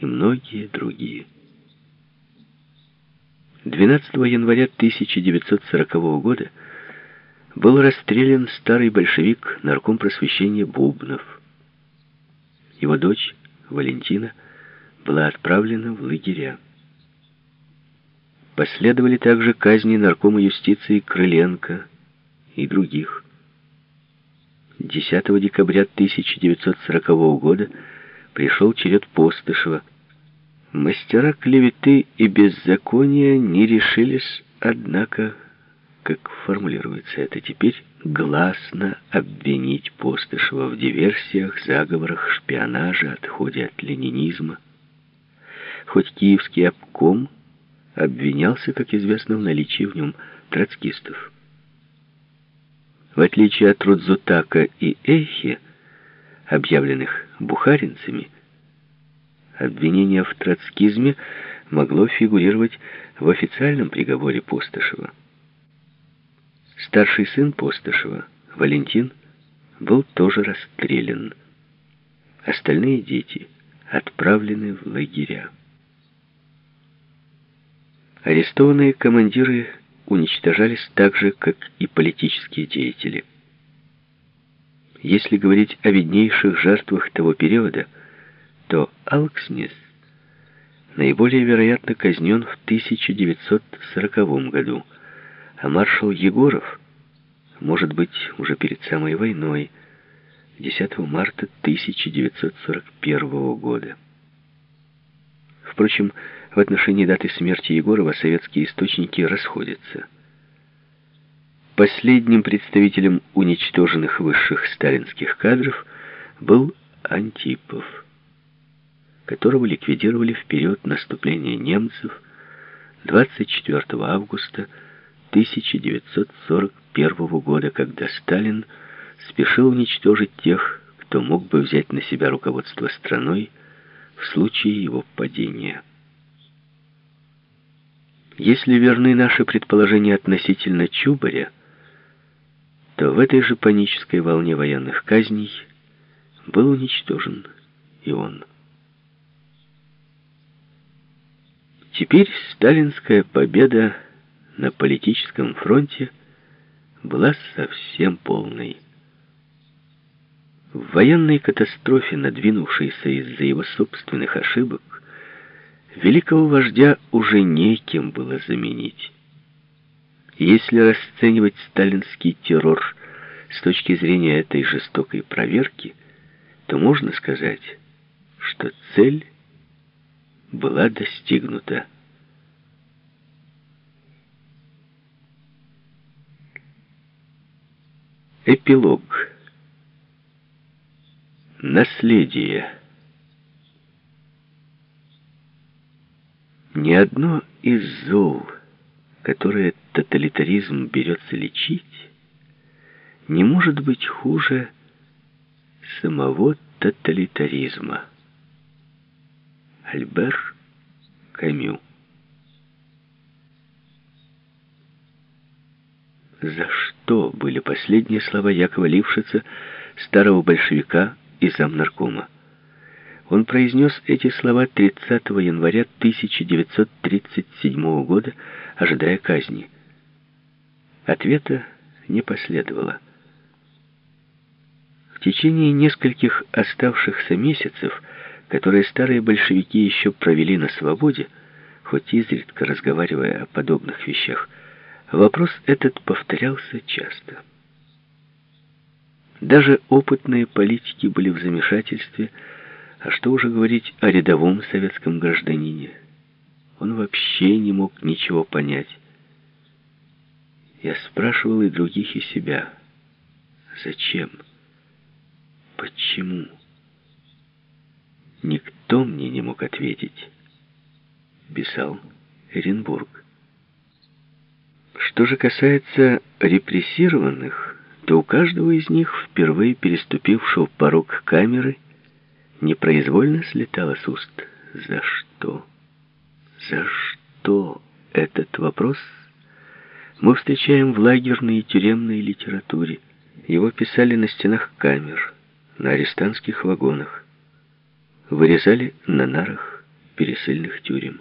и многие другие. 12 января 1940 года был расстрелян старый большевик, нарком просвещения Бубнов. Его дочь, Валентина, была отправлена в лагеря. Последовали также казни наркома юстиции Крыленко и других. 10 декабря 1940 года пришел черед Постышева. Мастера клеветы и беззакония не решились, однако, как формулируется это теперь, гласно обвинить Постышева в диверсиях, заговорах, шпионаже, отходе от ленинизма. Хоть киевский обком обвинялся, как известно, в наличии в нем троцкистов. В отличие от Рудзутака и Эхи, объявленных бухаринцами, обвинение в троцкизме могло фигурировать в официальном приговоре Постышева. Старший сын Постышева, Валентин, был тоже расстрелян. Остальные дети отправлены в лагеря. Арестованные командиры уничтожались так же, как и политические деятели. Если говорить о виднейших жертвах того периода, то Алкснис наиболее вероятно казнен в 1940 году, а маршал Егоров, может быть, уже перед самой войной, 10 марта 1941 года. Впрочем, в отношении даты смерти Егорова советские источники расходятся. Последним представителем уничтоженных высших сталинских кадров был Антипов, которого ликвидировали в период наступления немцев 24 августа 1941 года, когда Сталин спешил уничтожить тех, кто мог бы взять на себя руководство страной в случае его падения. Если верны наши предположения относительно Чубаря, то в этой же панической волне военных казней был уничтожен и он. Теперь сталинская победа на политическом фронте была совсем полной. В военной катастрофе, надвинувшейся из-за его собственных ошибок, великого вождя уже некем было заменить. Если расценивать сталинский террор с точки зрения этой жестокой проверки, то можно сказать, что цель была достигнута. Эпилог. Наследие. Ни одно из зол, которое тоталитаризм берется лечить, не может быть хуже самого тоталитаризма. Альбер Камю «За что?» были последние слова Якова Лившица, старого большевика и замнаркома. Он произнес эти слова 30 января 1937 года, ожидая казни. Ответа не последовало. В течение нескольких оставшихся месяцев, которые старые большевики еще провели на свободе, хоть изредка разговаривая о подобных вещах, вопрос этот повторялся часто. Даже опытные политики были в замешательстве, а что уже говорить о рядовом советском гражданине? Он вообще не мог ничего понять. Я спрашивал и других, и себя. Зачем? Почему? Никто мне не мог ответить. Писал Эренбург. Что же касается репрессированных, то у каждого из них, впервые переступившего порог камеры, непроизвольно слетало с уст. За что? За что? Этот вопрос мы встречаем в лагерной и тюремной литературе. Его писали на стенах камер, на арестантских вагонах, вырезали на нарах пересыльных тюрем.